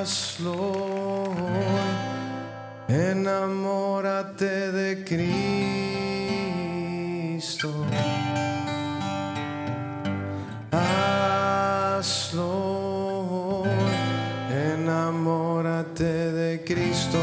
Hazlo. Enamórate de Cristo. Hazlo. Enamórate de Cristo.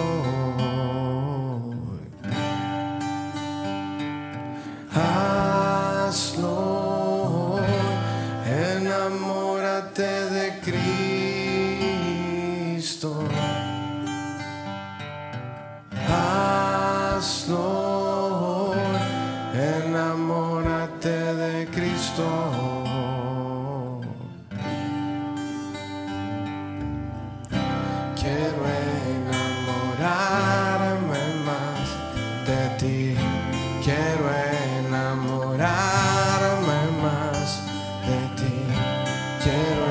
Quiero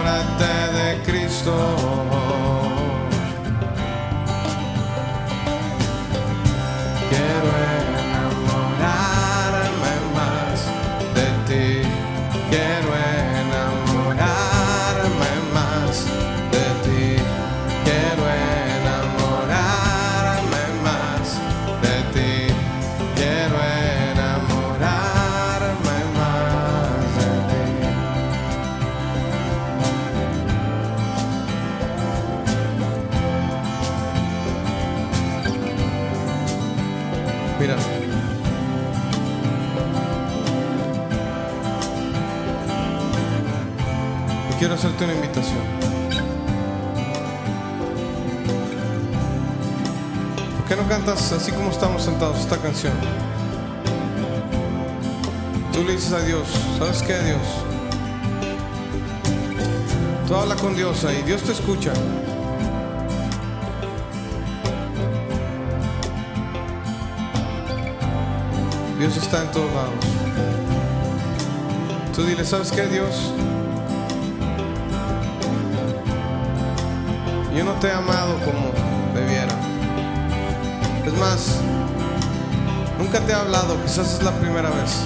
quiero hacerte una invitación. ¿Por qué no cantas así como estamos sentados esta canción? Tú le dices a Dios, ¿sabes qué, Dios? Tú habla con Dios ahí, Dios te escucha. Dios está en todos lados. Tú dile, ¿sabes qué, Dios? Yo no te he amado como debiera. Es más, nunca te he hablado, quizás es la primera vez.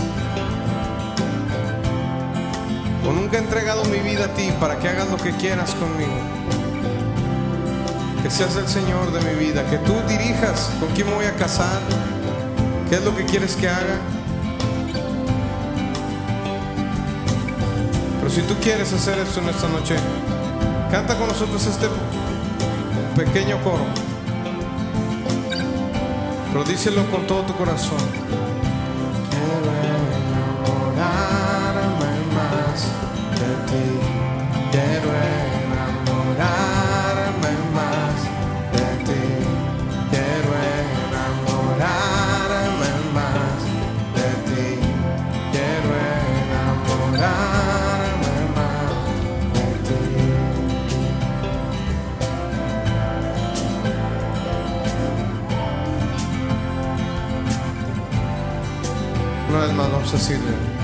O nunca he entregado mi vida a ti para que hagas lo que quieras conmigo. Que seas el Señor de mi vida, que tú dirijas con quién me voy a casar, qué es lo que quieres que haga. Pero si tú quieres hacer esto en esta noche, canta con nosotros este pequeño coro. Pero díselo con todo tu corazón. Quiero más de ti. Una vez más vamos a decirle.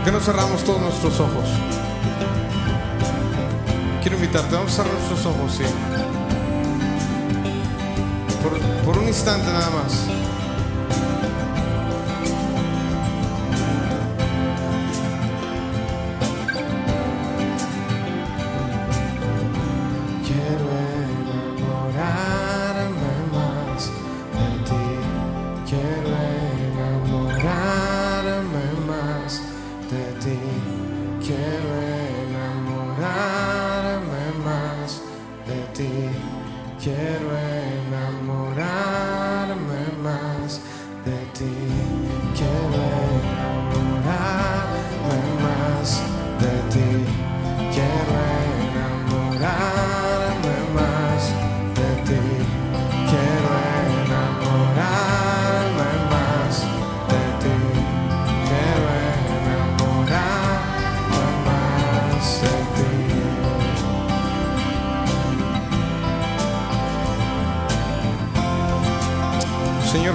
¿Por qué no cerramos todos nuestros ojos? Quiero invitarte, vamos a cerrar nuestros ojos, sí. Por, por un instante nada más. enamorado.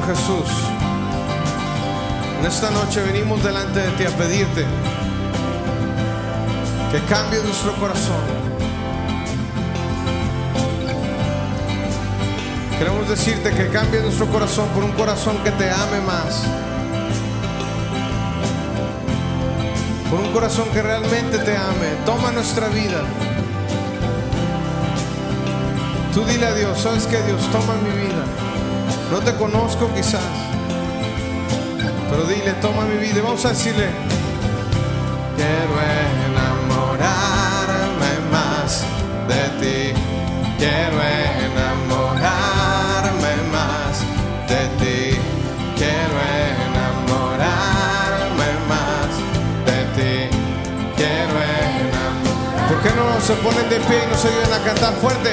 Jesús, en esta noche venimos delante de ti a pedirte que cambie nuestro corazón. Queremos decirte que cambie nuestro corazón por un corazón que te ame más. Por un corazón que realmente te ame. Toma nuestra vida. Tú dile a Dios, ¿sabes qué Dios? Toma mi vida. No te conozco quizás. Pero dile, toma mi vida. Y vamos a decirle, quiero enamorarme más de ti. Quiero enamorarme más de ti. Quiero enamorarme más de ti. Quiero enamorarme. ¿Por qué no se ponen de pie y nos ayudan a cantar fuerte?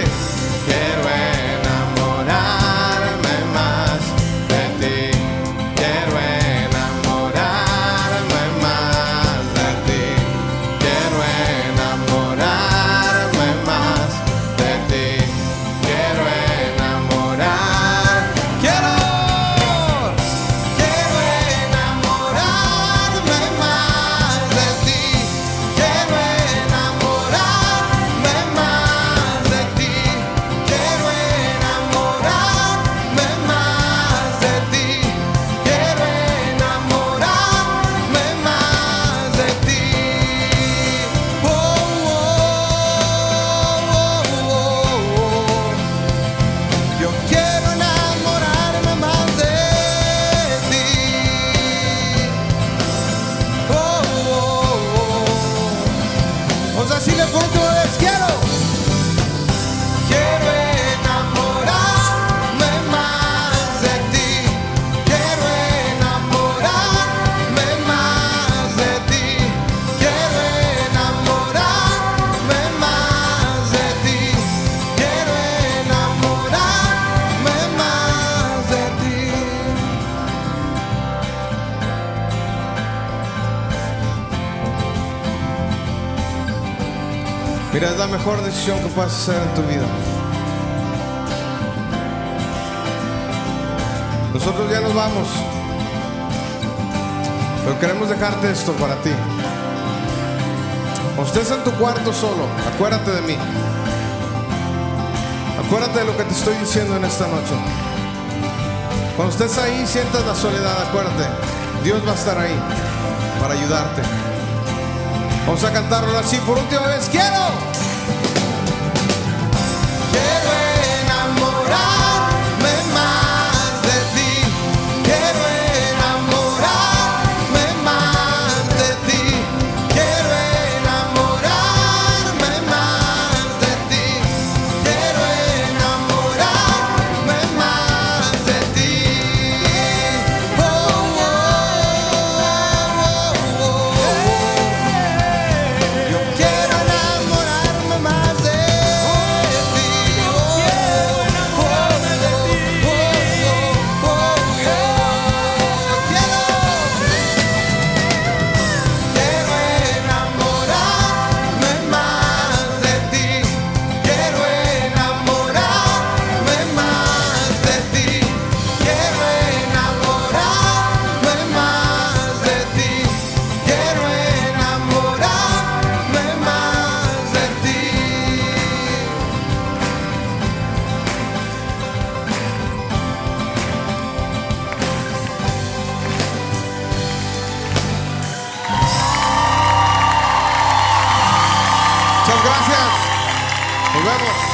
Es la mejor decisión que puedas hacer en tu vida. Nosotros ya nos vamos. Pero queremos dejarte esto para ti. Cuando estés en tu cuarto solo, acuérdate de mí. Acuérdate de lo que te estoy diciendo en esta noche. Cuando estés ahí, sientas la soledad, acuérdate. Dios va a estar ahí para ayudarte. Vamos a cantarlo así por última vez. Quiero Gracias. Nos vemos.